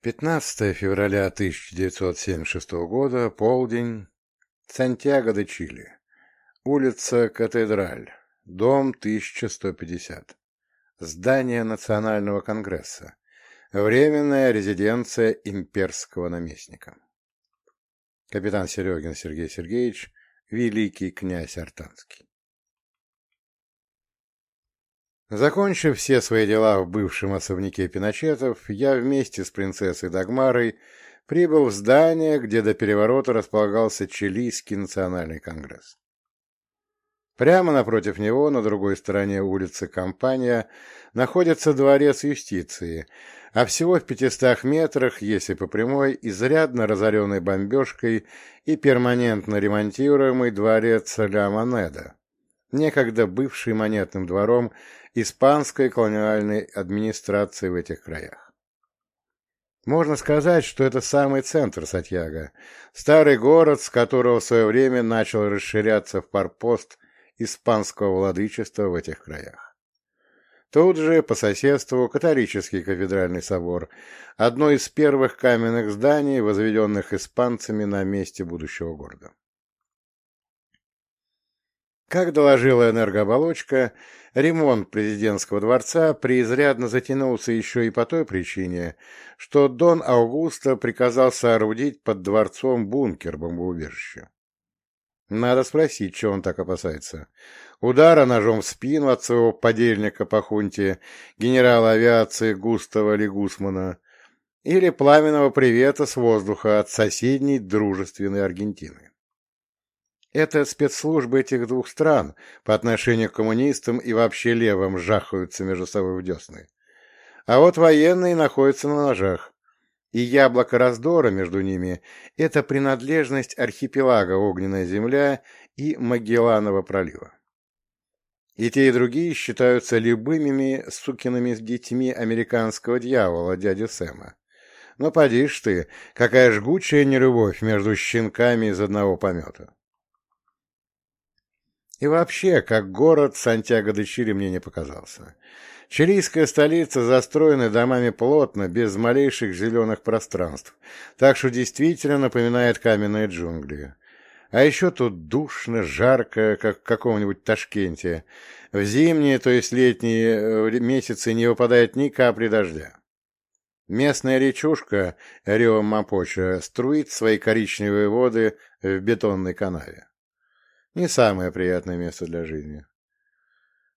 15 февраля 1976 года, полдень, Сантьяго де Чили, улица Катедраль, дом 1150, здание Национального конгресса, временная резиденция имперского наместника. Капитан Серегин Сергей Сергеевич, великий князь Артанский. Закончив все свои дела в бывшем особняке Пиночетов, я вместе с принцессой Дагмарой прибыл в здание, где до переворота располагался Чилийский национальный конгресс. Прямо напротив него, на другой стороне улицы Компания, находится дворец юстиции, а всего в пятистах метрах, если по прямой, изрядно разоренный бомбежкой и перманентно ремонтируемый дворец Ля Монеда, некогда бывший монетным двором испанской колониальной администрации в этих краях. Можно сказать, что это самый центр Сатьяго, старый город, с которого в свое время начал расширяться в парпост испанского владычества в этих краях. Тут же, по соседству, католический кафедральный собор, одно из первых каменных зданий, возведенных испанцами на месте будущего города. Как доложила энергооболочка, ремонт президентского дворца преизрядно затянулся еще и по той причине, что Дон Аугусто приказал соорудить под дворцом бункер-бомбоубежище. Надо спросить, чего он так опасается. Удара ножом в спину от своего подельника по хунте, генерала авиации Густава Легусмана, или пламенного привета с воздуха от соседней дружественной Аргентины. Это спецслужбы этих двух стран по отношению к коммунистам и вообще левым жахаются между собой в десны. А вот военные находятся на ножах. И яблоко раздора между ними — это принадлежность архипелага Огненная земля и Магелланова пролива. И те, и другие считаются любыми сукиными детьми американского дьявола, дяди Сэма. Но поди ж ты, какая жгучая нелюбовь между щенками из одного помета. И вообще, как город, Сантьяго-де-Чили мне не показался. Чилийская столица застроена домами плотно, без малейших зеленых пространств, так что действительно напоминает каменные джунгли. А еще тут душно, жарко, как в каком-нибудь Ташкенте. В зимние, то есть летние э, месяцы не выпадает ни капли дождя. Местная речушка Рио-Мапоча струит свои коричневые воды в бетонной канаве. Не самое приятное место для жизни.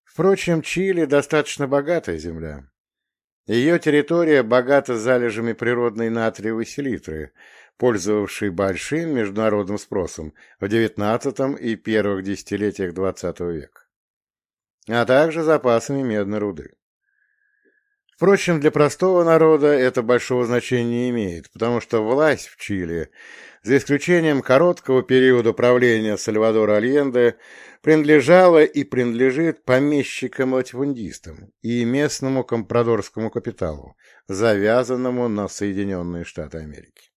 Впрочем, Чили достаточно богатая земля. Ее территория богата залежами природной натриевой селитры, пользовавшей большим международным спросом в XIX и первых десятилетиях XX века, а также запасами медной руды. Впрочем, для простого народа это большого значения не имеет, потому что власть в Чили за исключением короткого периода правления Сальвадора Альенде, принадлежала и принадлежит помещикам-латифундистам и местному компрадорскому капиталу, завязанному на Соединенные Штаты Америки.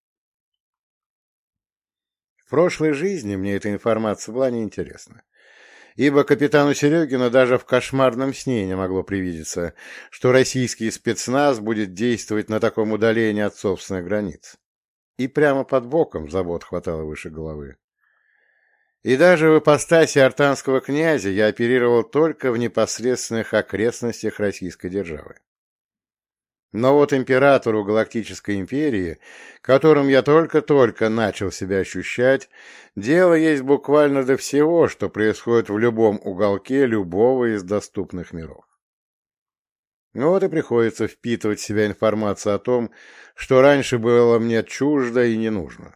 В прошлой жизни мне эта информация была неинтересна, ибо капитану Серегину даже в кошмарном сне не могло привидеться, что российский спецназ будет действовать на таком удалении от собственных границ и прямо под боком забот хватало выше головы. И даже в ипостаси артанского князя я оперировал только в непосредственных окрестностях Российской державы. Но вот императору Галактической империи, которым я только-только начал себя ощущать, дело есть буквально до всего, что происходит в любом уголке любого из доступных миров. Ну вот и приходится впитывать в себя информацию о том, что раньше было мне чуждо и не нужно.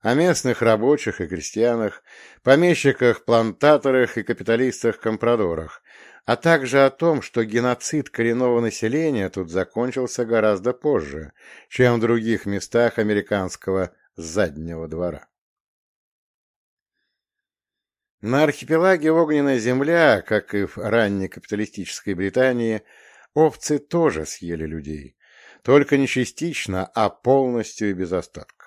О местных рабочих и крестьянах, помещиках, плантаторах и капиталистах-компрадорах, а также о том, что геноцид коренного населения тут закончился гораздо позже, чем в других местах американского заднего двора. На архипелаге Огненная Земля, как и в ранней капиталистической Британии, Овцы тоже съели людей, только не частично, а полностью и без остатка.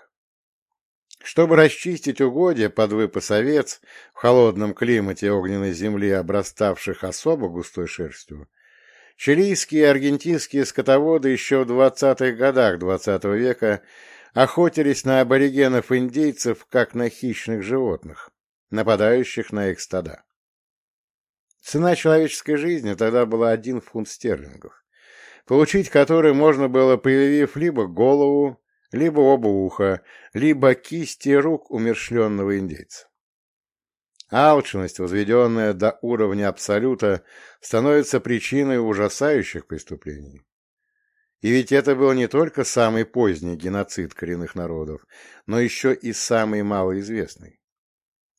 Чтобы расчистить угодья под выпас овец в холодном климате огненной земли, обраставших особо густой шерстью, Чилийские и аргентинские скотоводы еще в 20-х годах XX -го века охотились на аборигенов-индейцев как на хищных животных, нападающих на их стада. Цена человеческой жизни тогда была один фунт стерлингов, получить который можно было, привив либо голову, либо оба уха, либо кисти рук умершленного индейца. Алчность, возведенная до уровня абсолюта, становится причиной ужасающих преступлений. И ведь это был не только самый поздний геноцид коренных народов, но еще и самый малоизвестный.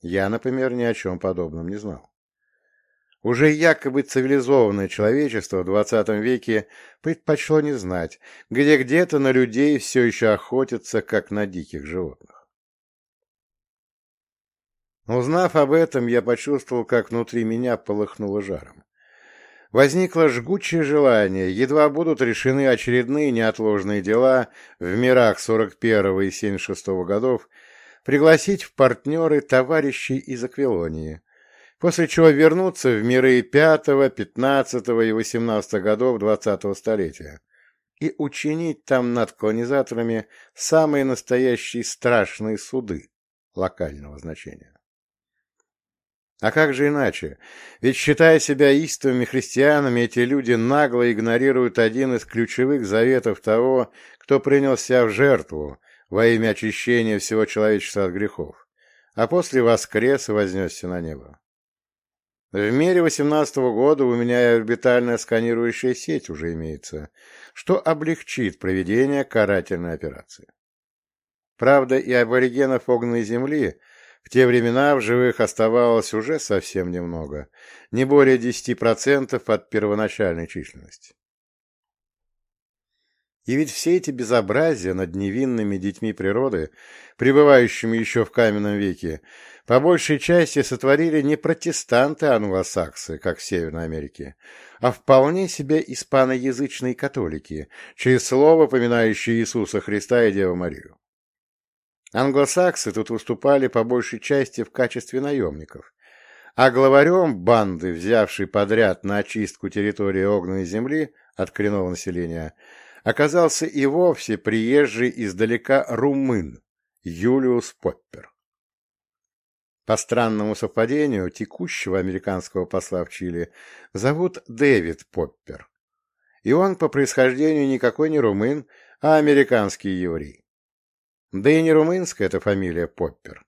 Я, например, ни о чем подобном не знал. Уже якобы цивилизованное человечество в XX веке предпочло не знать, где где-то на людей все еще охотятся, как на диких животных. Узнав об этом, я почувствовал, как внутри меня полыхнуло жаром. Возникло жгучее желание, едва будут решены очередные неотложные дела в мирах 41 и 76 годов, пригласить в партнеры товарищей из Аквилонии, после чего вернуться в миры 5, 15 и 18 годов 20-го столетия и учинить там над колонизаторами самые настоящие страшные суды локального значения. А как же иначе? Ведь, считая себя истовыми христианами, эти люди нагло игнорируют один из ключевых заветов того, кто принял себя в жертву во имя очищения всего человечества от грехов, а после воскрес и вознесся на небо. В мире восемнадцатого года у меня орбитальная сканирующая сеть уже имеется, что облегчит проведение карательной операции. Правда, и аборигенов огненной земли – в те времена в живых оставалось уже совсем немного, не более 10% от первоначальной численности. И ведь все эти безобразия над невинными детьми природы, пребывающими еще в каменном веке, по большей части сотворили не протестанты-англосаксы, как в Северной Америке, а вполне себе испаноязычные католики, через слово, поминающие Иисуса Христа и Деву Марию. Англосаксы тут выступали по большей части в качестве наемников, а главарем банды, взявшей подряд на очистку территории огненной земли от коренного населения, оказался и вовсе приезжий издалека румын Юлиус Поппер. По странному совпадению, текущего американского посла в Чили зовут Дэвид Поппер, и он по происхождению никакой не румын, а американский еврей. Да и не румынская эта фамилия Поппер.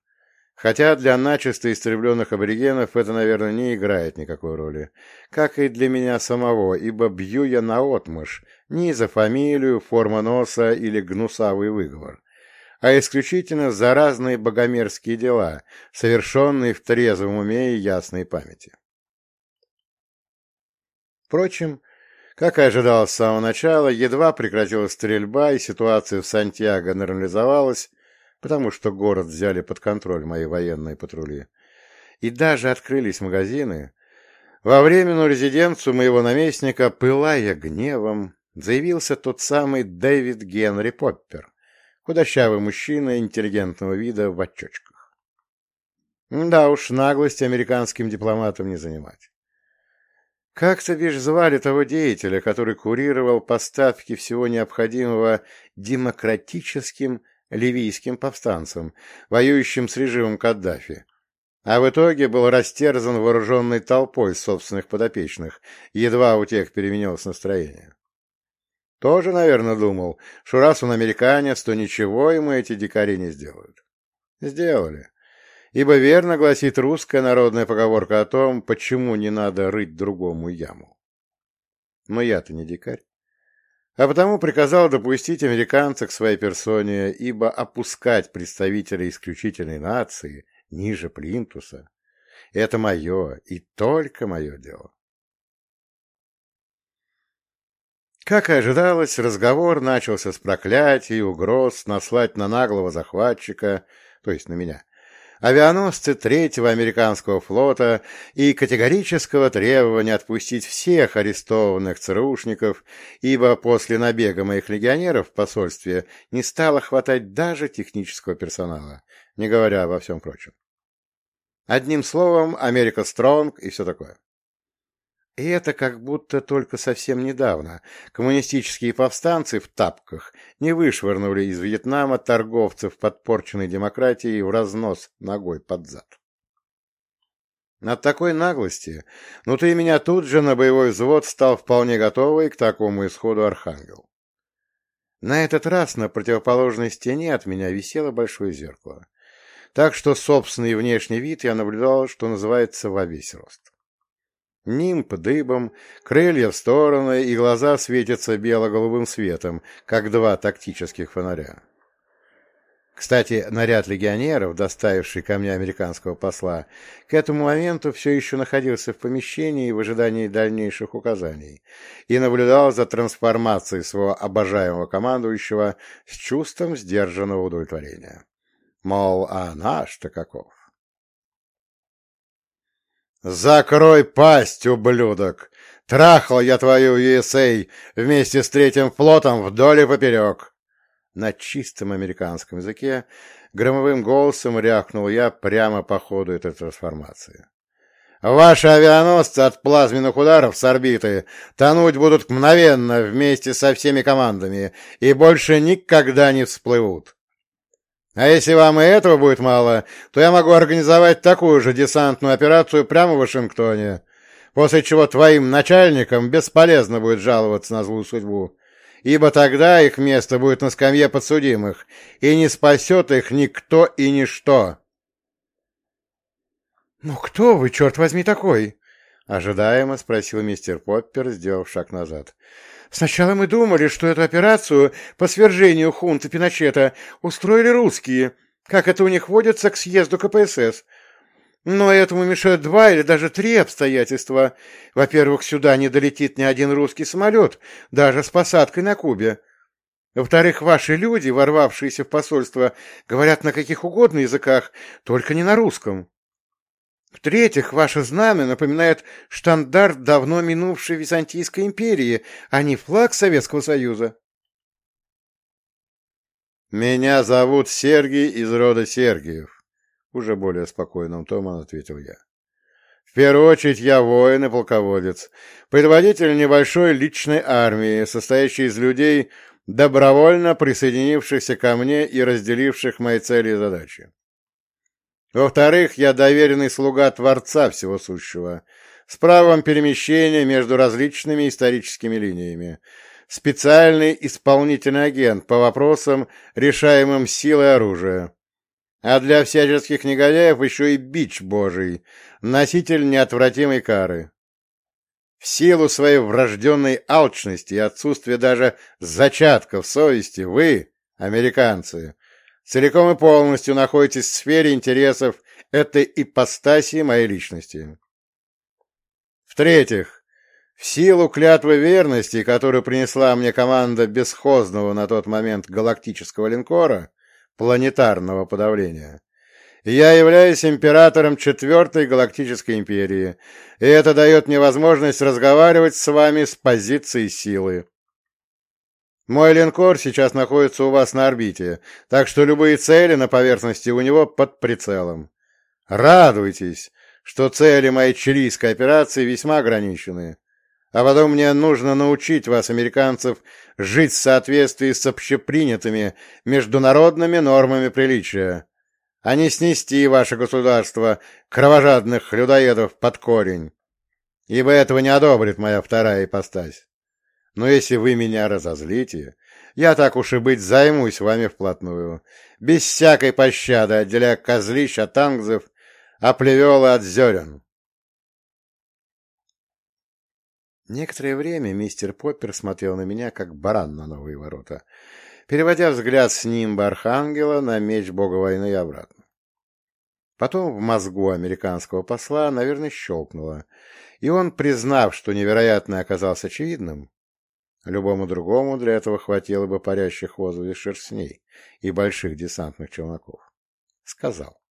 Хотя для начисто истребленных аборигенов это, наверное, не играет никакой роли. Как и для меня самого, ибо бью я наотмашь не за фамилию, форма носа или гнусавый выговор, а исключительно за разные богомерзкие дела, совершенные в трезвом уме и ясной памяти. Впрочем, как и ожидалось с самого начала, едва прекратилась стрельба, и ситуация в Сантьяго нормализовалась, потому что город взяли под контроль мои военные патрули. И даже открылись магазины. Во временную резиденцию моего наместника, пылая гневом, заявился тот самый Дэвид Генри Поппер, худощавый мужчина интеллигентного вида в очочках. Да уж, наглость американским дипломатам не занимать. Как-то бишь звали того деятеля, который курировал поставки всего необходимого демократическим ливийским повстанцам, воюющим с режимом Каддафи, а в итоге был растерзан вооруженной толпой собственных подопечных, едва у тех переменилось настроение. Тоже, наверное, думал, что раз он американец, то ничего ему эти дикари не сделают. Сделали ибо верно гласит русская народная поговорка о том, почему не надо рыть другому яму. Но я-то не дикарь. А потому приказал допустить американца к своей персоне, ибо опускать представителей исключительной нации ниже плинтуса — это мое и только мое дело. Как и ожидалось, разговор начался с проклятий угроз наслать на наглого захватчика, то есть на меня, авианосцы Третьего американского флота и категорического требования отпустить всех арестованных ЦРУшников, ибо после набега моих легионеров в посольстве не стало хватать даже технического персонала, не говоря обо всем прочем. Одним словом, Америка Стронг и все такое. И это как будто только совсем недавно коммунистические повстанцы в тапках не вышвырнули из Вьетнама торговцев подпорченной демократией в разнос ногой под зад. От такой наглости внутри меня тут же на боевой взвод стал вполне готовый к такому исходу архангел. На этот раз на противоположной стене от меня висело большое зеркало, так что собственный внешний вид я наблюдал, что называется, во весь рост. Нимб дыбом, крылья в стороны, и глаза светятся бело-голубым светом, как два тактических фонаря. Кстати, наряд легионеров, доставивший ко мне американского посла, к этому моменту все еще находился в помещении в ожидании дальнейших указаний и наблюдал за трансформацией своего обожаемого командующего с чувством сдержанного удовлетворения. Мол, а наш-то каков? «Закрой пасть, ублюдок! Трахал я твою USA вместе с третьим флотом вдоль и поперек!» На чистом американском языке громовым голосом рявкнул я прямо по ходу этой трансформации. «Ваши авианосцы от плазменных ударов с орбиты тонуть будут мгновенно вместе со всеми командами и больше никогда не всплывут. А если вам и этого будет мало, то я могу организовать такую же десантную операцию прямо в Вашингтоне, после чего твоим начальникам бесполезно будет жаловаться на злую судьбу, ибо тогда их место будет на скамье подсудимых, и не спасет их никто и ничто. «Ну кто вы, черт возьми, такой?» — ожидаемо спросил мистер Поппер, сделав шаг назад. Сначала мы думали, что эту операцию по свержению хунта Пиночета устроили русские, как это у них водится к съезду КПСС. Но этому мешают два или даже три обстоятельства. Во-первых, сюда не долетит ни один русский самолет, даже с посадкой на Кубе. Во-вторых, ваши люди, ворвавшиеся в посольство, говорят на каких угодно языках, только не на русском. В-третьих, ваше знамя напоминает штандарт давно минувшей Византийской империи, а не флаг Советского Союза. «Меня зовут Сергий из рода Сергиев», — уже более спокойным томом ответил я. «В первую очередь я воин и полководец, предводитель небольшой личной армии, состоящей из людей, добровольно присоединившихся ко мне и разделивших мои цели и задачи. Во-вторых, я доверенный слуга Творца Всего Сущего, с правом перемещения между различными историческими линиями, специальный исполнительный агент по вопросам, решаемым силой оружия. А для всяческих негодяев еще и бич божий, носитель неотвратимой кары. В силу своей врожденной алчности и отсутствия даже зачатков совести вы, американцы, целиком и полностью находитесь в сфере интересов этой ипостаси моей личности. В-третьих, в силу клятвы верности, которую принесла мне команда бесхозного на тот момент галактического линкора, планетарного подавления, я являюсь императором Четвертой Галактической Империи, и это дает мне возможность разговаривать с вами с позиции силы. Мой линкор сейчас находится у вас на орбите, так что любые цели на поверхности у него под прицелом. Радуйтесь, что цели моей чилийской операции весьма ограничены. А потом мне нужно научить вас, американцев, жить в соответствии с общепринятыми международными нормами приличия, а не снести ваше государство кровожадных людоедов под корень, ибо этого не одобрит моя вторая ипостась. Но если вы меня разозлите, я так уж и быть займусь вами вплотную, без всякой пощады отделяя козлищ от ангзов, а плевелы от зерен. Некоторое время мистер Поппер смотрел на меня, как баран на новые ворота, переводя взгляд с нимба Архангела на меч бога войны и обратно. Потом в мозгу американского посла, наверное, щелкнуло, и он, признав, что невероятно оказался очевидным, Любому другому для этого хватило бы парящих в воздухе шерстней и больших десантных челноков. Сказал.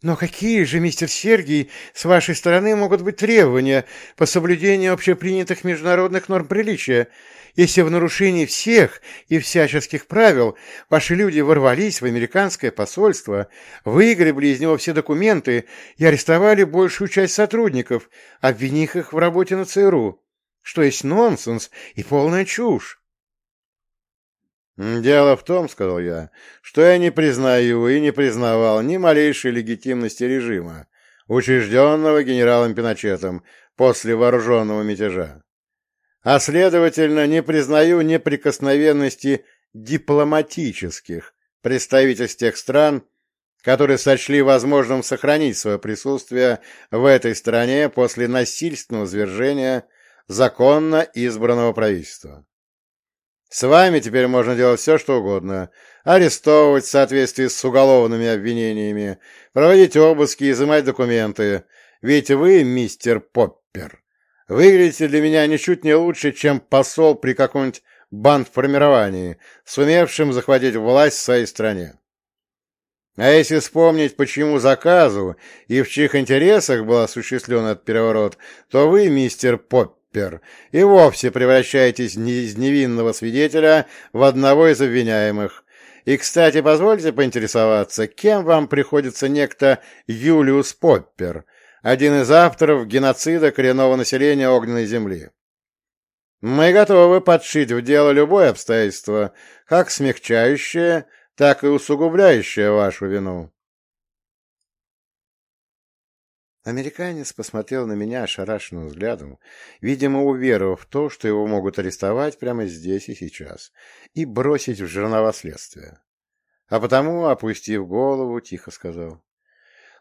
Но какие же, мистер Сергий, с вашей стороны могут быть требования по соблюдению общепринятых международных норм приличия, если в нарушении всех и всяческих правил ваши люди ворвались в американское посольство, выгребли из него все документы и арестовали большую часть сотрудников, обвинив их в работе на ЦРУ, что есть нонсенс и полная чушь? «Дело в том, — сказал я, — что я не признаю и не признавал ни малейшей легитимности режима, учрежденного генералом Пиночетом после вооруженного мятежа. А, следовательно, не признаю неприкосновенности дипломатических представительств тех стран, которые сочли возможным сохранить свое присутствие в этой стране после насильственного свержения законно избранного правительства. С вами теперь можно делать все, что угодно. Арестовывать в соответствии с уголовными обвинениями, проводить обыски, изымать документы. Ведь вы, мистер Поппер, выглядите для меня ничуть не лучше, чем посол при каком-нибудь бандформировании, сумевшем захватить власть в своей стране. А если вспомнить, почему заказу и в чьих интересах был осуществлен этот переворот, то вы, мистер Поппер, Пеппер, и вовсе превращаетесь из невинного свидетеля в одного из обвиняемых. И, кстати, позвольте поинтересоваться, кем вам приходится некто Юлиус Поппер, один из авторов геноцида коренного населения Огненной Земли? Мы готовы подшить в дело любое обстоятельство, как смягчающее, так и усугубляющее вашу вину. Американец посмотрел на меня ошарашенным взглядом, видимо, уверовав в то, что его могут арестовать прямо здесь и сейчас, и бросить в жернова следствия. А потому, опустив голову, тихо сказал.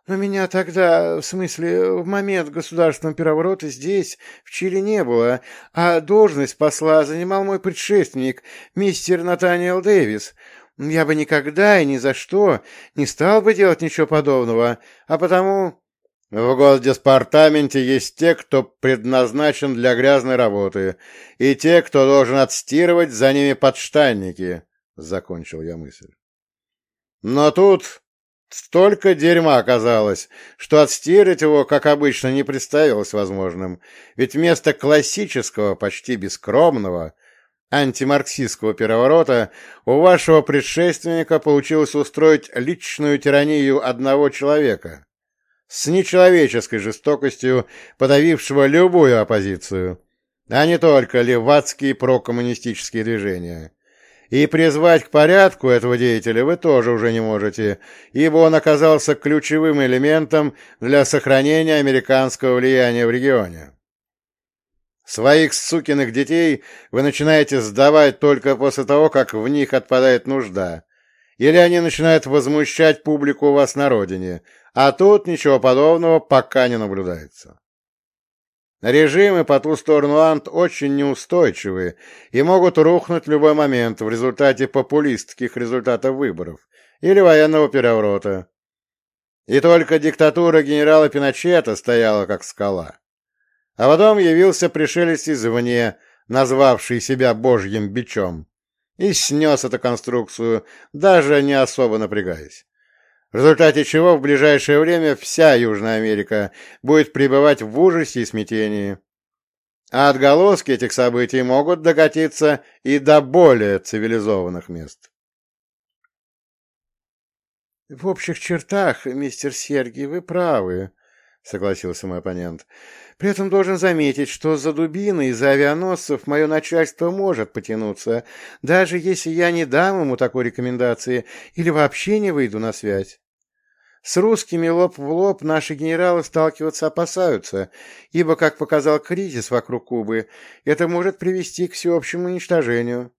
«Но меня тогда, в смысле, в момент государственного переворота здесь, в Чили, не было, а должность посла занимал мой предшественник, мистер Натаниэл Дэвис. Я бы никогда и ни за что не стал бы делать ничего подобного, а потому...» В Госдепартаменте есть те, кто предназначен для грязной работы, и те, кто должен отстирывать за ними подштанники, — закончил я мысль. Но тут столько дерьма оказалось, что отстирать его, как обычно, не представилось возможным, ведь вместо классического, почти бескромного, антимарксистского переворота у вашего предшественника получилось устроить личную тиранию одного человека с нечеловеческой жестокостью подавившего любую оппозицию, а не только левацкие прокоммунистические движения. И призвать к порядку этого деятеля вы тоже уже не можете, ибо он оказался ключевым элементом для сохранения американского влияния в регионе. Своих сукиных детей вы начинаете сдавать только после того, как в них отпадает нужда, или они начинают возмущать публику у вас на родине, а тут ничего подобного пока не наблюдается. Режимы по ту сторону Ант очень неустойчивые и могут рухнуть в любой момент в результате популистских результатов выборов или военного переворота. И только диктатура генерала Пиночета стояла как скала. А потом явился пришелец извне, назвавший себя божьим бичом, и снес эту конструкцию, даже не особо напрягаясь в результате чего в ближайшее время вся Южная Америка будет пребывать в ужасе и смятении. А отголоски этих событий могут докатиться и до более цивилизованных мест. — В общих чертах, мистер Сергий, вы правы, — согласился мой оппонент. — При этом должен заметить, что за дубины и за авианосцев мое начальство может потянуться, даже если я не дам ему такой рекомендации или вообще не выйду на связь. С русскими лоб в лоб наши генералы сталкиваться опасаются, ибо, как показал кризис вокруг Кубы, это может привести к всеобщему уничтожению.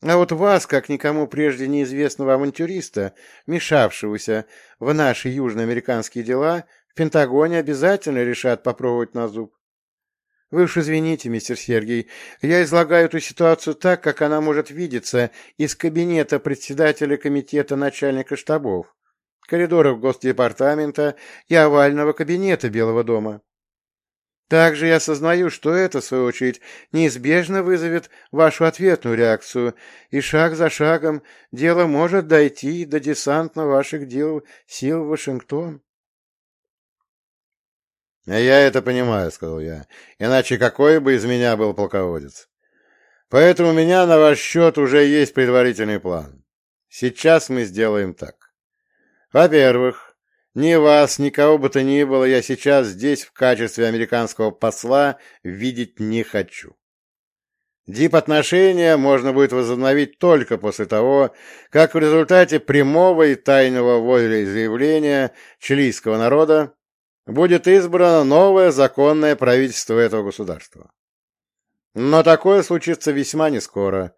А вот вас, как никому прежде неизвестного авантюриста, мешавшегося в наши южноамериканские дела, в Пентагоне обязательно решат попробовать на зуб. Вы уж извините, мистер Сергей, я излагаю эту ситуацию так, как она может видеться из кабинета председателя комитета начальника штабов коридоров Госдепартамента и овального кабинета Белого дома. Также я осознаю, что это, в свою очередь, неизбежно вызовет вашу ответную реакцию, и шаг за шагом дело может дойти до десанта ваших дел сил в Вашингтон. — Я это понимаю, — сказал я, — иначе какой бы из меня был полководец. Поэтому у меня на ваш счет уже есть предварительный план. Сейчас мы сделаем так. Во-первых, ни вас, ни кого бы то ни было я сейчас здесь в качестве американского посла видеть не хочу. Дип-отношения можно будет возобновить только после того, как в результате прямого и тайного волеизъявления чилийского народа будет избрано новое законное правительство этого государства. Но такое случится весьма нескоро,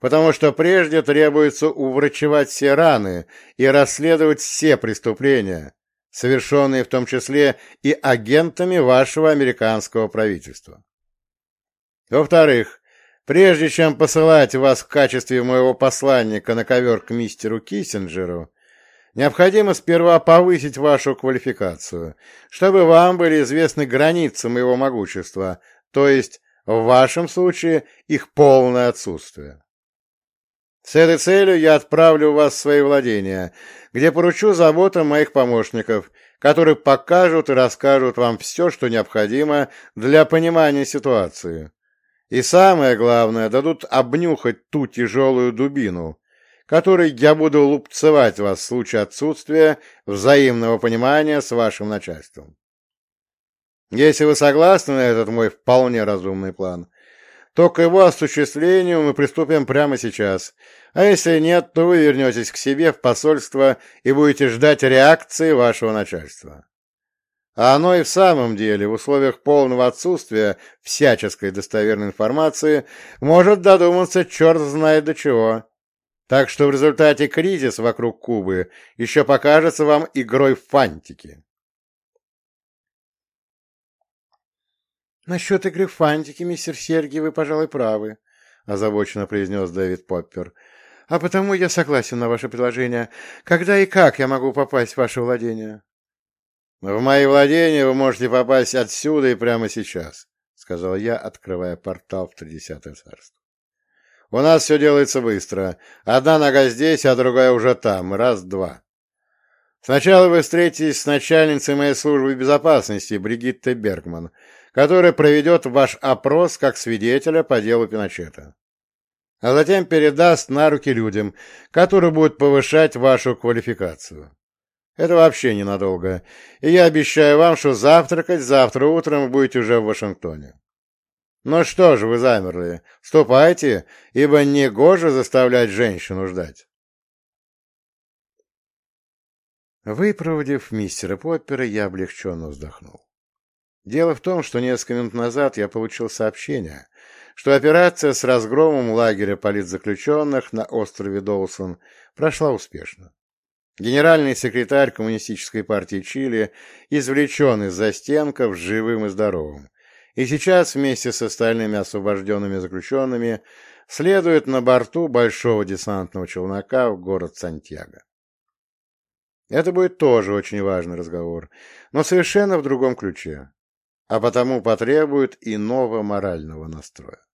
потому что прежде требуется уврачевать все раны и расследовать все преступления, совершенные в том числе и агентами вашего американского правительства. Во-вторых, прежде чем посылать вас в качестве моего посланника на ковер к мистеру Киссинджеру, необходимо сперва повысить вашу квалификацию, чтобы вам были известны границы моего могущества, то есть, в вашем случае, их полное отсутствие. С этой целью я отправлю вас в свои владения, где поручу заботам моих помощников, которые покажут и расскажут вам все, что необходимо для понимания ситуации. И самое главное, дадут обнюхать ту тяжелую дубину, которой я буду лупцевать вас в случае отсутствия взаимного понимания с вашим начальством. Если вы согласны на этот мой вполне разумный план, то к его осуществлению мы приступим прямо сейчас. А если нет, то вы вернетесь к себе в посольство и будете ждать реакции вашего начальства. А оно и в самом деле в условиях полного отсутствия всяческой достоверной информации может додуматься черт знает до чего. Так что в результате кризис вокруг Кубы еще покажется вам игрой фантики. «Насчет игры фантики, мистер Сергий, вы, пожалуй, правы», — озабоченно произнес Дэвид Поппер. «А потому я согласен на ваше предложение. Когда и как я могу попасть в ваше владение?» «В мои владения вы можете попасть отсюда и прямо сейчас», — сказал я, открывая портал в Тридесятое царство. «У нас все делается быстро. Одна нога здесь, а другая уже там. Раз-два. Сначала вы встретитесь с начальницей моей службы безопасности Бригиттой Бергман, который проведет ваш опрос как свидетеля по делу Пиночета. А затем передаст на руки людям, которые будут повышать вашу квалификацию. Это вообще ненадолго, и я обещаю вам, что завтракать завтра утром будете уже в Вашингтоне. Ну что же вы замерли? Ступайте, ибо не гоже заставлять женщину ждать. Выпроводив мистера Поппера, я облегченно вздохнул. Дело в том, что несколько минут назад я получил сообщение, что операция с разгромом лагеря политзаключенных на острове Доусон прошла успешно. Генеральный секретарь Коммунистической партии Чили извлечен из застенков живым и здоровым, и сейчас вместе с остальными освобожденными заключенными следует на борту большого десантного челнока в город Сантьяго. Это будет тоже очень важный разговор, но совершенно в другом ключе а потому потребует иного морального настроя.